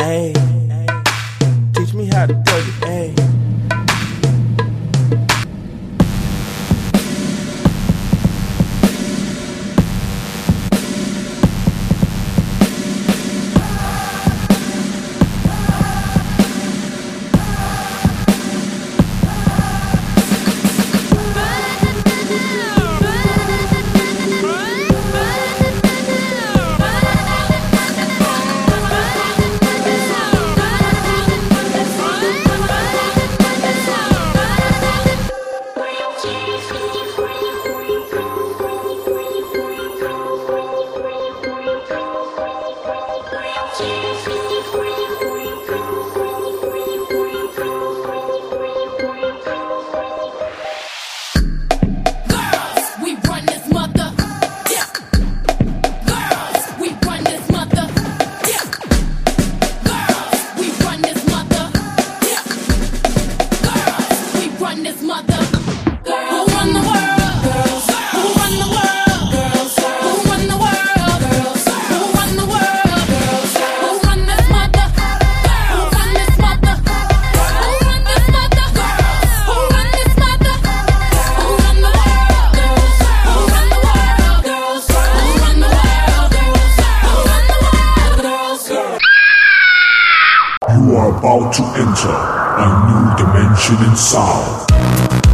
Ay, teach me how to thug it. ayy. You are about to enter a new dimension in sound.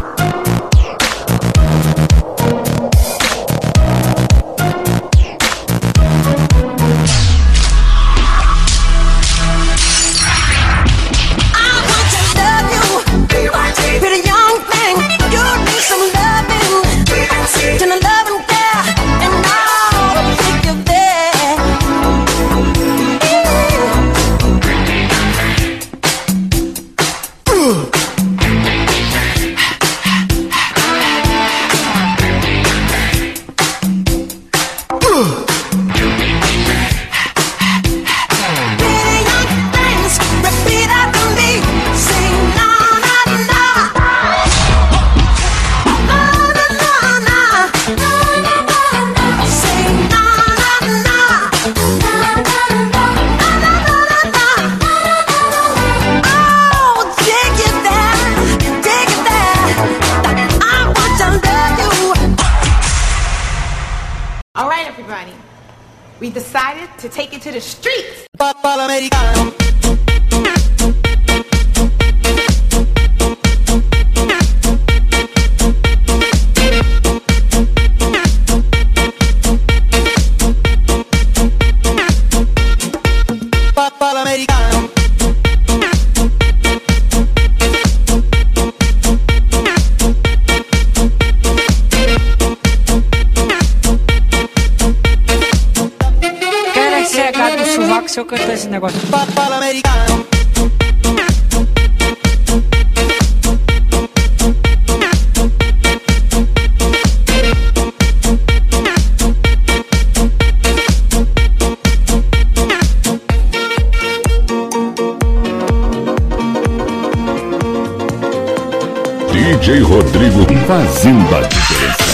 Everybody. We decided to take it to the streets. Se eu cantar esse negócio. DJ Rodrigo fazendo a diferença.